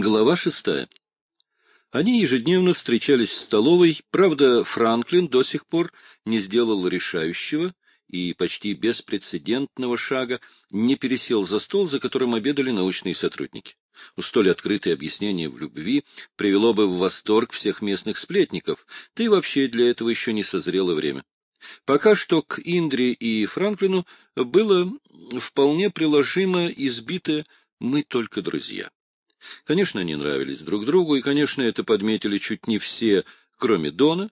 Глава шестая. Они ежедневно встречались в столовой, правда, Франклин до сих пор не сделал решающего и почти беспрецедентного шага, не пересел за стол, за которым обедали научные сотрудники. У столь открытое объяснение в любви привело бы в восторг всех местных сплетников, да и вообще для этого еще не созрело время. Пока что к Индре и Франклину было вполне приложимо избитое «мы только друзья». Конечно, они нравились друг другу, и, конечно, это подметили чуть не все, кроме Дона.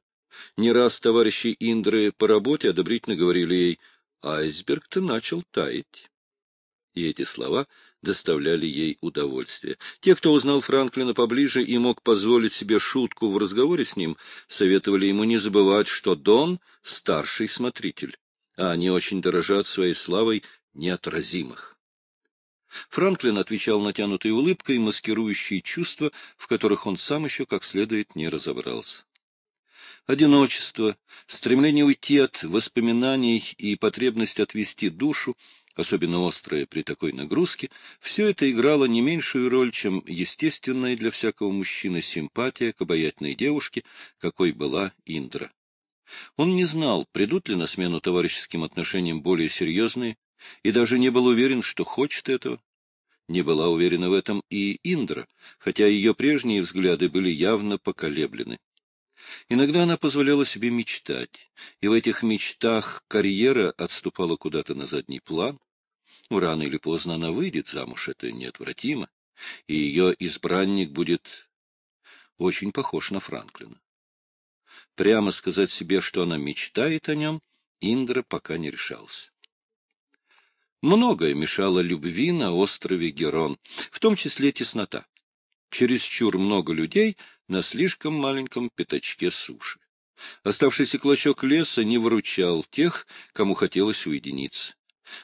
Не раз товарищи Индры по работе одобрительно говорили ей «Айсберг-то начал таять». И эти слова доставляли ей удовольствие. Те, кто узнал Франклина поближе и мог позволить себе шутку в разговоре с ним, советовали ему не забывать, что Дон — старший смотритель, а они очень дорожат своей славой неотразимых. Франклин отвечал натянутой улыбкой, маскирующей чувства, в которых он сам еще как следует не разобрался. Одиночество, стремление уйти от воспоминаний и потребность отвести душу, особенно острое при такой нагрузке, все это играло не меньшую роль, чем естественная для всякого мужчины симпатия к обаятельной девушке, какой была Индра. Он не знал, придут ли на смену товарищеским отношениям более серьезные, и даже не был уверен, что хочет этого. Не была уверена в этом и Индра, хотя ее прежние взгляды были явно поколеблены. Иногда она позволяла себе мечтать, и в этих мечтах карьера отступала куда-то на задний план. Рано или поздно она выйдет замуж, это неотвратимо, и ее избранник будет очень похож на Франклина. Прямо сказать себе, что она мечтает о нем, Индра пока не решался. Многое мешало любви на острове Герон, в том числе теснота. Чересчур много людей на слишком маленьком пятачке суши. Оставшийся клочок леса не выручал тех, кому хотелось уединиться.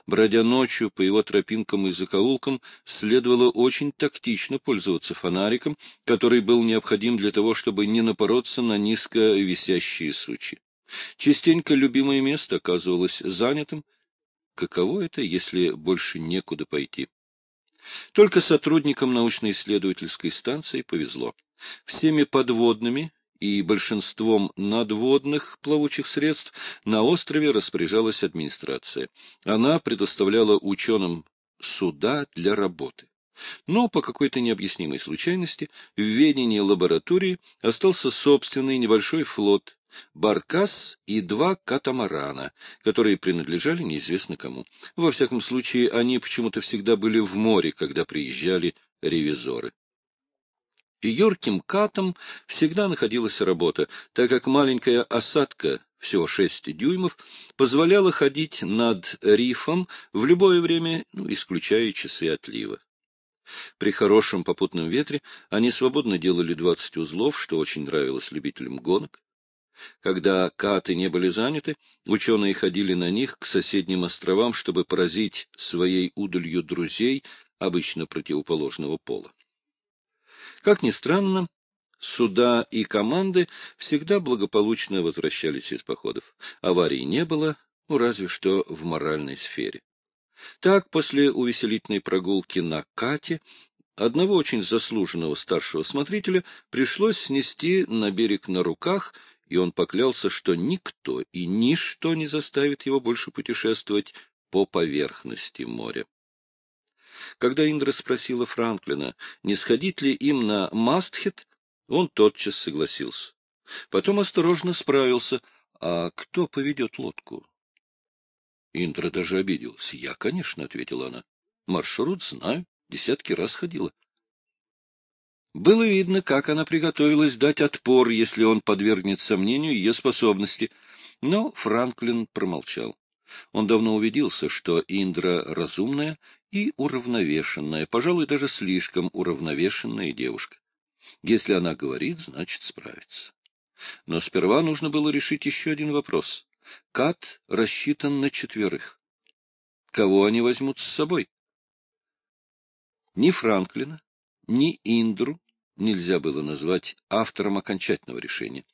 Бродя ночью по его тропинкам и закоулкам, следовало очень тактично пользоваться фонариком, который был необходим для того, чтобы не напороться на низко висящие сучи. Частенько любимое место оказывалось занятым, Каково это, если больше некуда пойти? Только сотрудникам научно-исследовательской станции повезло. Всеми подводными и большинством надводных плавучих средств на острове распоряжалась администрация. Она предоставляла ученым суда для работы. Но по какой-то необъяснимой случайности в ведении лаборатории остался собственный небольшой флот баркас и два катамарана, которые принадлежали неизвестно кому. Во всяком случае, они почему-то всегда были в море, когда приезжали ревизоры. И юрким катом всегда находилась работа, так как маленькая осадка, всего шесть дюймов, позволяла ходить над рифом в любое время, ну, исключая часы отлива. При хорошем попутном ветре они свободно делали двадцать узлов, что очень нравилось любителям гонок. Когда каты не были заняты, ученые ходили на них к соседним островам, чтобы поразить своей удалью друзей, обычно противоположного пола. Как ни странно, суда и команды всегда благополучно возвращались из походов. Аварий не было, ну, разве что в моральной сфере. Так, после увеселительной прогулки на Кате, одного очень заслуженного старшего смотрителя пришлось снести на берег на руках — и он поклялся, что никто и ничто не заставит его больше путешествовать по поверхности моря. Когда Индра спросила Франклина, не сходить ли им на Мастхет, он тотчас согласился. Потом осторожно справился, а кто поведет лодку? Индра даже обиделась. — Я, конечно, — ответила она. — Маршрут знаю, десятки раз ходила. Было видно, как она приготовилась дать отпор, если он подвергнет сомнению ее способности. Но Франклин промолчал. Он давно убедился, что Индра разумная и уравновешенная, пожалуй, даже слишком уравновешенная девушка. Если она говорит, значит справится. Но сперва нужно было решить еще один вопрос. Кат рассчитан на четверых. Кого они возьмут с собой? Ни Франклина, ни Индру нельзя было назвать автором окончательного решения.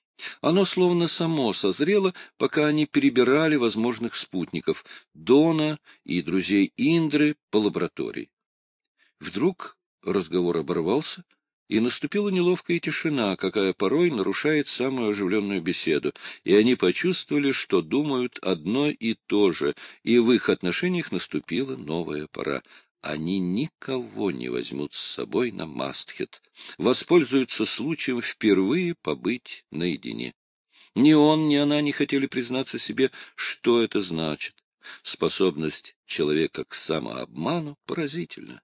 Оно словно само созрело, пока они перебирали возможных спутников Дона и друзей Индры по лаборатории. Вдруг разговор оборвался, и наступила неловкая тишина, какая порой нарушает самую оживленную беседу, и они почувствовали, что думают одно и то же, и в их отношениях наступила новая пора. Они никого не возьмут с собой на Мастхет, воспользуются случаем впервые побыть наедине. Ни он, ни она не хотели признаться себе, что это значит. Способность человека к самообману поразительна.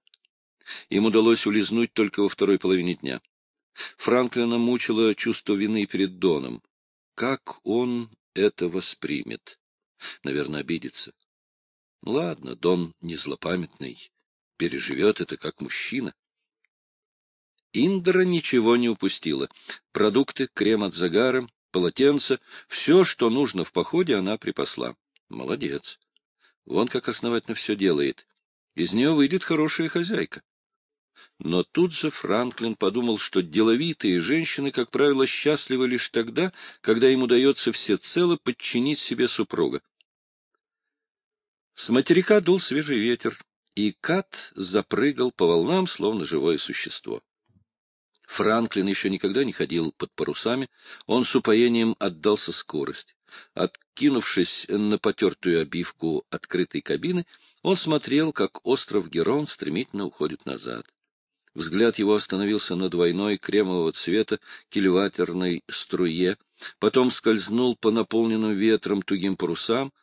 Им удалось улизнуть только во второй половине дня. Франклина мучило чувство вины перед Доном. Как он это воспримет? Наверное, обидится. Ладно, Дон не злопамятный, переживет это как мужчина. Индра ничего не упустила. Продукты, крем от загара, полотенце, все, что нужно в походе, она припасла. Молодец. Вон как основательно все делает. Из нее выйдет хорошая хозяйка. Но тут же Франклин подумал, что деловитые женщины, как правило, счастливы лишь тогда, когда им удается всецело подчинить себе супруга. С материка дул свежий ветер, и Кат запрыгал по волнам, словно живое существо. Франклин еще никогда не ходил под парусами, он с упоением отдался скорости. Откинувшись на потертую обивку открытой кабины, он смотрел, как остров Герон стремительно уходит назад. Взгляд его остановился на двойной кремового цвета кильватерной струе, потом скользнул по наполненным ветром тугим парусам,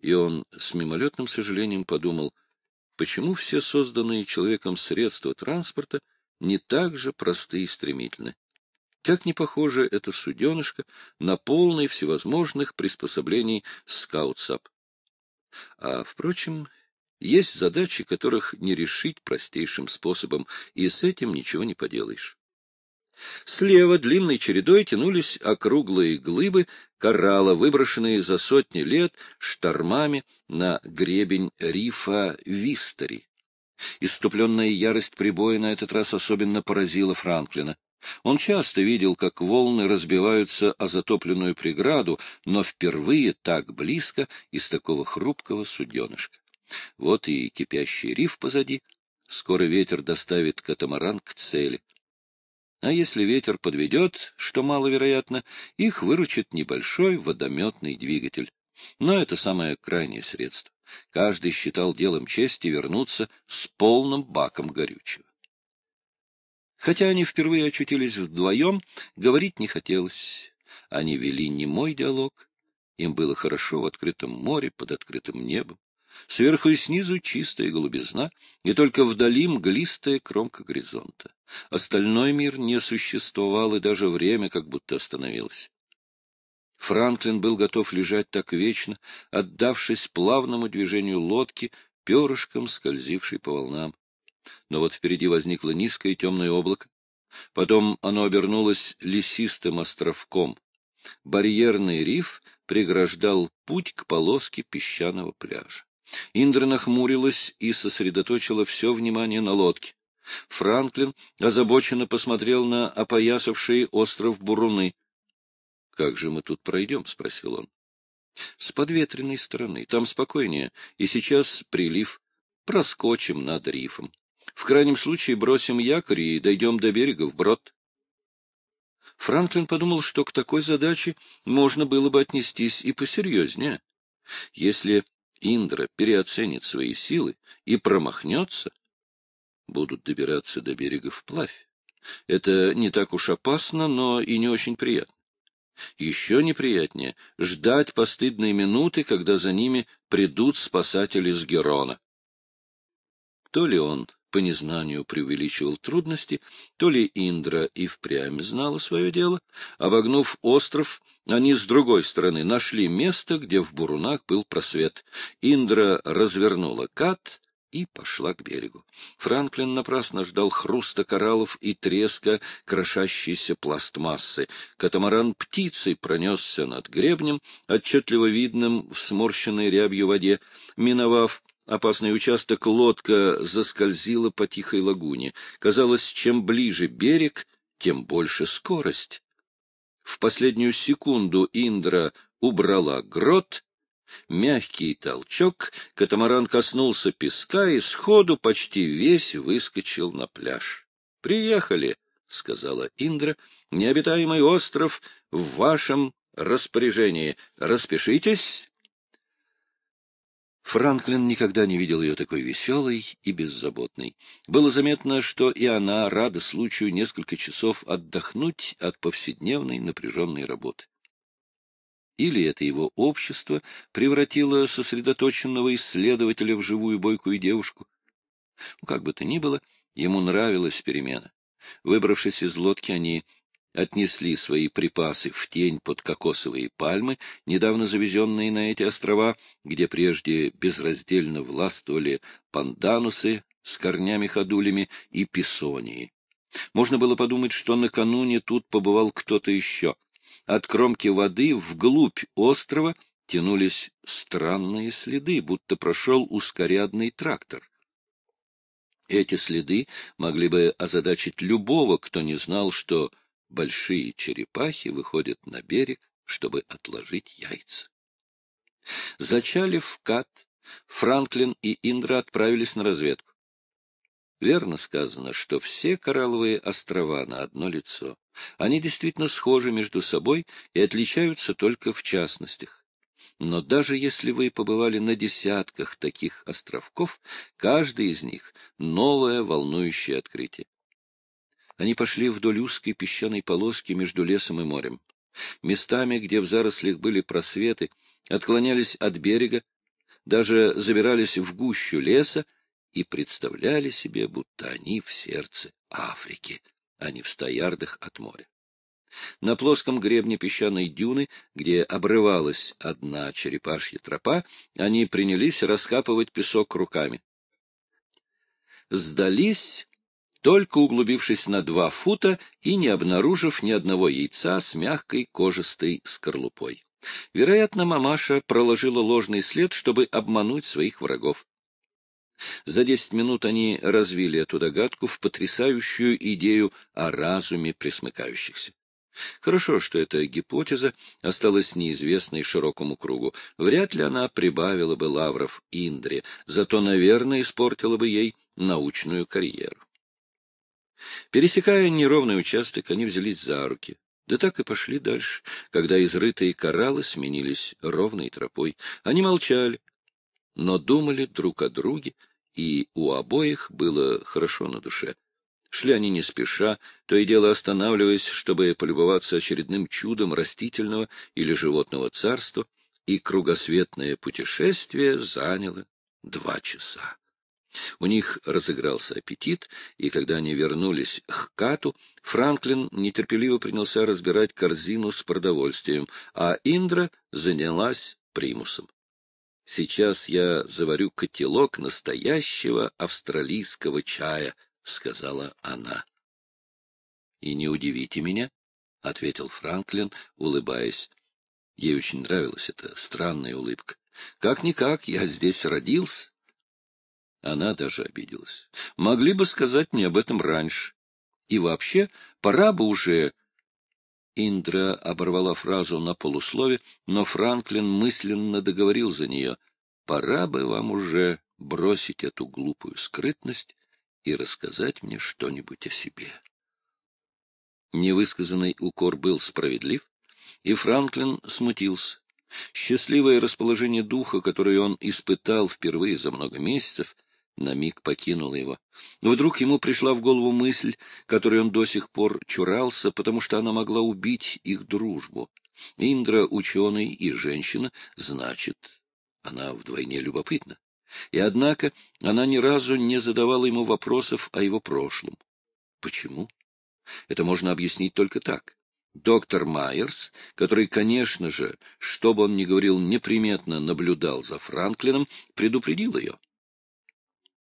и он с мимолетным сожалением подумал, почему все созданные человеком средства транспорта не так же просты и стремительны. Как не похоже это суденышко на полный всевозможных приспособлений скаутсап. А, впрочем, есть задачи, которых не решить простейшим способом, и с этим ничего не поделаешь. Слева длинной чередой тянулись округлые глыбы коралла, выброшенные за сотни лет штормами на гребень рифа Вистери. Иступленная ярость прибоя на этот раз особенно поразила Франклина. Он часто видел, как волны разбиваются о затопленную преграду, но впервые так близко из такого хрупкого суденышка. Вот и кипящий риф позади. Скоро ветер доставит катамаран к цели. А если ветер подведет, что маловероятно, их выручит небольшой водометный двигатель. Но это самое крайнее средство. Каждый считал делом чести вернуться с полным баком горючего. Хотя они впервые очутились вдвоем, говорить не хотелось. Они вели немой диалог. Им было хорошо в открытом море, под открытым небом. Сверху и снизу чистая голубизна, и только вдали мглистая кромка горизонта. Остальной мир не существовал, и даже время как будто остановилось. Франклин был готов лежать так вечно, отдавшись плавному движению лодки, перышком скользившей по волнам. Но вот впереди возникло низкое темное облако. Потом оно обернулось лесистым островком. Барьерный риф преграждал путь к полоске песчаного пляжа. Индра нахмурилась и сосредоточила все внимание на лодке. Франклин озабоченно посмотрел на опоясавший остров Буруны. — Как же мы тут пройдем? — спросил он. — С подветренной стороны. Там спокойнее. И сейчас прилив. Проскочим над рифом. В крайнем случае бросим якорь и дойдем до берега вброд. Франклин подумал, что к такой задаче можно было бы отнестись и посерьезнее. Если Индра переоценит свои силы и промахнется, будут добираться до берега вплавь. Это не так уж опасно, но и не очень приятно. Еще неприятнее — ждать постыдные минуты, когда за ними придут спасатели с Герона. То ли он по незнанию преувеличивал трудности, то ли Индра и впрямь знала свое дело. Обогнув остров, они с другой стороны нашли место, где в бурунах был просвет. Индра развернула кат и пошла к берегу. Франклин напрасно ждал хруста кораллов и треска крошащейся пластмассы. Катамаран птицей пронесся над гребнем, отчетливо видным в сморщенной рябью воде, миновав опасный участок, лодка заскользила по тихой лагуне. Казалось, чем ближе берег, тем больше скорость. В последнюю секунду Индра убрала грот, мягкий толчок, катамаран коснулся песка и сходу почти весь выскочил на пляж. «Приехали!» — сказала Индра, — необитаемый остров в вашем распоряжении. Распишитесь. Франклин никогда не видел ее такой веселой и беззаботной. Было заметно, что и она рада случаю несколько часов отдохнуть от повседневной напряженной работы. Или это его общество превратило сосредоточенного исследователя в живую бойкую девушку. Ну, как бы то ни было, ему нравилась перемена. Выбравшись из лодки, они отнесли свои припасы в тень под кокосовые пальмы, недавно завезенные на эти острова, где прежде безраздельно властвовали панданусы с корнями-ходулями и писонии. Можно было подумать, что накануне тут побывал кто-то еще. От кромки воды вглубь острова тянулись странные следы, будто прошел ускорядный трактор. Эти следы могли бы озадачить любого, кто не знал, что большие черепахи выходят на берег, чтобы отложить яйца. Зачалив Кат, Франклин и Индра отправились на разведку. Верно сказано, что все коралловые острова на одно лицо. Они действительно схожи между собой и отличаются только в частностях. Но даже если вы побывали на десятках таких островков, каждый из них — новое волнующее открытие. Они пошли вдоль узкой песчаной полоски между лесом и морем. Местами, где в зарослях были просветы, отклонялись от берега, даже забирались в гущу леса и представляли себе, будто они в сердце Африки, а не в ста ярдах от моря. На плоском гребне песчаной дюны, где обрывалась одна черепашья тропа, они принялись раскапывать песок руками. Сдались, только углубившись на два фута и не обнаружив ни одного яйца с мягкой кожистой скорлупой. Вероятно, мамаша проложила ложный след, чтобы обмануть своих врагов. За десять минут они развили эту догадку в потрясающую идею о разуме присмыкающихся. Хорошо, что эта гипотеза осталась неизвестной широкому кругу. Вряд ли она прибавила бы лавров Индре, зато, наверное, испортила бы ей научную карьеру. Пересекая неровный участок, они взялись за руки. Да так и пошли дальше, когда изрытые кораллы сменились ровной тропой. Они молчали, но думали друг о друге, и у обоих было хорошо на душе. Шли они не спеша, то и дело останавливаясь, чтобы полюбоваться очередным чудом растительного или животного царства, и кругосветное путешествие заняло два часа. У них разыгрался аппетит, и когда они вернулись к Кату, Франклин нетерпеливо принялся разбирать корзину с продовольствием, а Индра занялась примусом. Сейчас я заварю котелок настоящего австралийского чая —— сказала она. — И не удивите меня, — ответил Франклин, улыбаясь. Ей очень нравилась эта странная улыбка. — Как-никак, я здесь родился. Она даже обиделась. Могли бы сказать мне об этом раньше. И вообще, пора бы уже... Индра оборвала фразу на полуслове, но Франклин мысленно договорил за нее. Пора бы вам уже бросить эту глупую скрытность и рассказать мне что-нибудь о себе. Невысказанный укор был справедлив, и Франклин смутился. Счастливое расположение духа, которое он испытал впервые за много месяцев, на миг покинуло его. Вдруг ему пришла в голову мысль, которой он до сих пор чурался, потому что она могла убить их дружбу. Индра — ученый и женщина, значит, она вдвойне любопытна. И однако она ни разу не задавала ему вопросов о его прошлом. Почему? Это можно объяснить только так. Доктор Майерс, который, конечно же, что бы он ни говорил, неприметно наблюдал за Франклином, предупредил ее.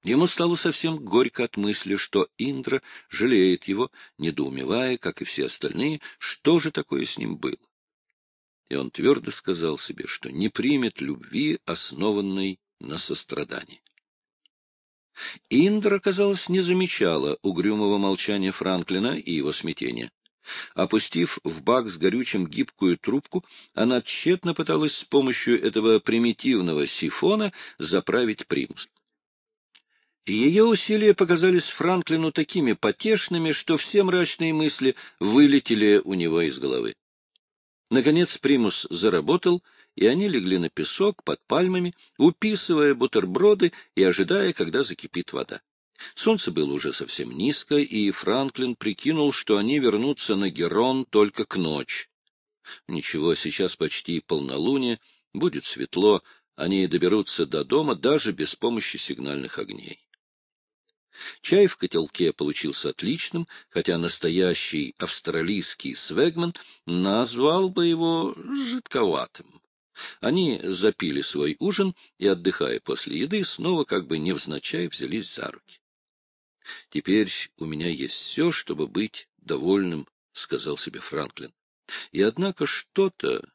Ему стало совсем горько от мысли, что Индра жалеет его, недоумевая, как и все остальные, что же такое с ним было. И он твердо сказал себе, что не примет любви, основанной на сострадание. Индра, казалось, не замечала угрюмого молчания Франклина и его смятения. Опустив в бак с горючим гибкую трубку, она тщетно пыталась с помощью этого примитивного сифона заправить примус. Ее усилия показались Франклину такими потешными, что все мрачные мысли вылетели у него из головы. Наконец примус заработал, и они легли на песок под пальмами, уписывая бутерброды и ожидая, когда закипит вода. Солнце было уже совсем низко, и Франклин прикинул, что они вернутся на Герон только к ночи. Ничего, сейчас почти полнолуние, будет светло, они доберутся до дома даже без помощи сигнальных огней. Чай в котелке получился отличным, хотя настоящий австралийский свегман назвал бы его жидковатым. Они запили свой ужин и, отдыхая после еды, снова как бы невзначай взялись за руки. — Теперь у меня есть все, чтобы быть довольным, — сказал себе Франклин. И однако что-то,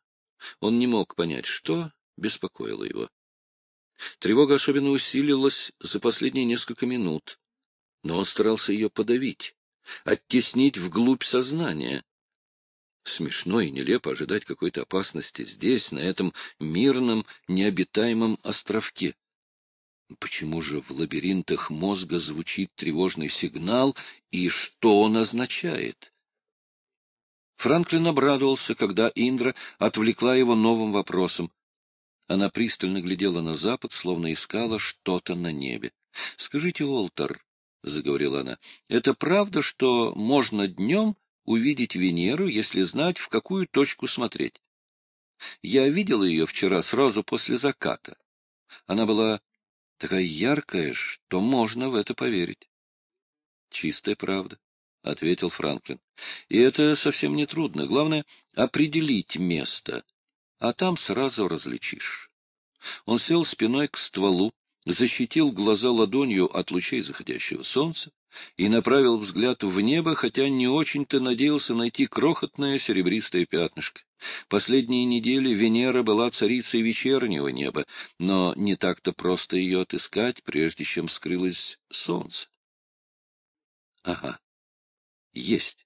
он не мог понять, что беспокоило его. Тревога особенно усилилась за последние несколько минут но он старался ее подавить, оттеснить вглубь сознания. Смешно и нелепо ожидать какой-то опасности здесь, на этом мирном, необитаемом островке. Почему же в лабиринтах мозга звучит тревожный сигнал, и что он означает? Франклин обрадовался, когда Индра отвлекла его новым вопросом. Она пристально глядела на запад, словно искала что-то на небе. — Скажите, Уолтер, — заговорила она, — это правда, что можно днем увидеть Венеру, если знать, в какую точку смотреть? Я видела ее вчера сразу после заката. Она была такая яркая, что можно в это поверить. — Чистая правда, — ответил Франклин. — И это совсем не трудно. Главное — определить место, а там сразу различишь. Он сел спиной к стволу, защитил глаза ладонью от лучей заходящего солнца и направил взгляд в небо, хотя не очень-то надеялся найти крохотное серебристое пятнышко. Последние недели Венера была царицей вечернего неба, но не так-то просто ее отыскать, прежде чем скрылось солнце. Ага, есть.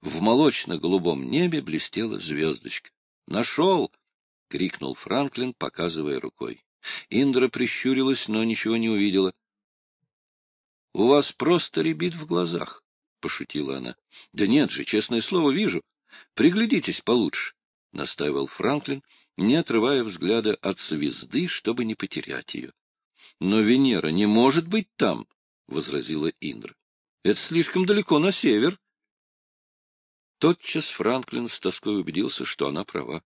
В молочно-голубом небе блестела звездочка. «Нашел!» — крикнул Франклин, показывая рукой. Индра прищурилась, но ничего не увидела. — У вас просто рябит в глазах, — пошутила она. — Да нет же, честное слово, вижу. Приглядитесь получше, — настаивал Франклин, не отрывая взгляда от звезды, чтобы не потерять ее. — Но Венера не может быть там, — возразила Индра. — Это слишком далеко на север. Тотчас Франклин с тоской убедился, что она права.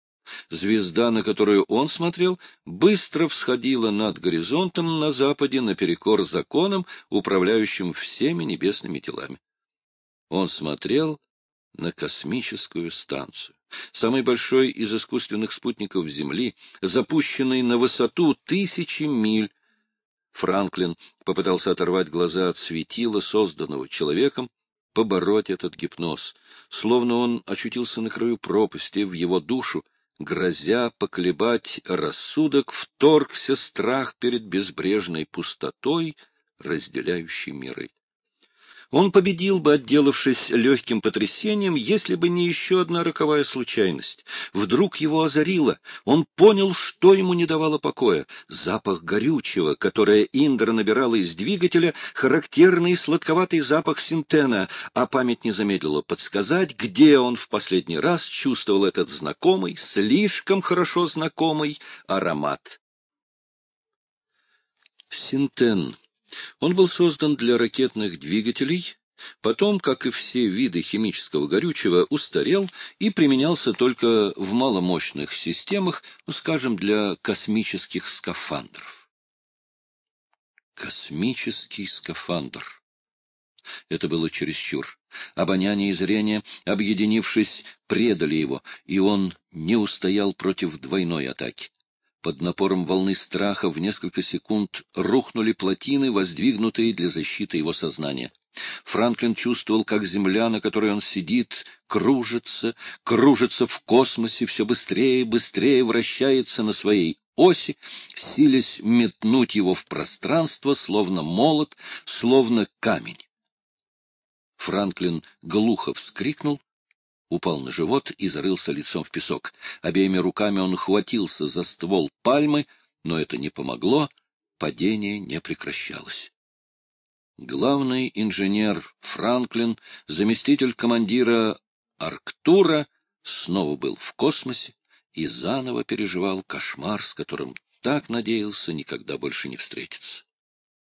Звезда, на которую он смотрел, быстро всходила над горизонтом на западе наперекор законам, управляющим всеми небесными телами. Он смотрел на космическую станцию, самый большой из искусственных спутников Земли, запущенный на высоту тысячи миль. Франклин попытался оторвать глаза от светила, созданного человеком, побороть этот гипноз, словно он очутился на краю пропасти в его душу, грозя поколебать рассудок, вторгся страх перед безбрежной пустотой, разделяющей миры. Он победил бы, отделавшись легким потрясением, если бы не еще одна роковая случайность. Вдруг его озарило. Он понял, что ему не давало покоя. Запах горючего, которое Индра набирала из двигателя, характерный сладковатый запах синтена, а память не замедлила подсказать, где он в последний раз чувствовал этот знакомый, слишком хорошо знакомый аромат. Синтен он был создан для ракетных двигателей, потом, как и все виды химического горючего, устарел и применялся только в маломощных системах, ну, скажем, для космических скафандров. Космический скафандр. Это было чересчур. Обоняние и зрение, объединившись, предали его, и он не устоял против двойной атаки. Под напором волны страха в несколько секунд рухнули плотины, воздвигнутые для защиты его сознания. Франклин чувствовал, как земля, на которой он сидит, кружится, кружится в космосе, все быстрее и быстрее вращается на своей оси, силясь метнуть его в пространство, словно молот, словно камень. Франклин глухо вскрикнул упал на живот и зарылся лицом в песок. Обеими руками он ухватился за ствол пальмы, но это не помогло, падение не прекращалось. Главный инженер Франклин, заместитель командира Арктура, снова был в космосе и заново переживал кошмар, с которым так надеялся никогда больше не встретиться.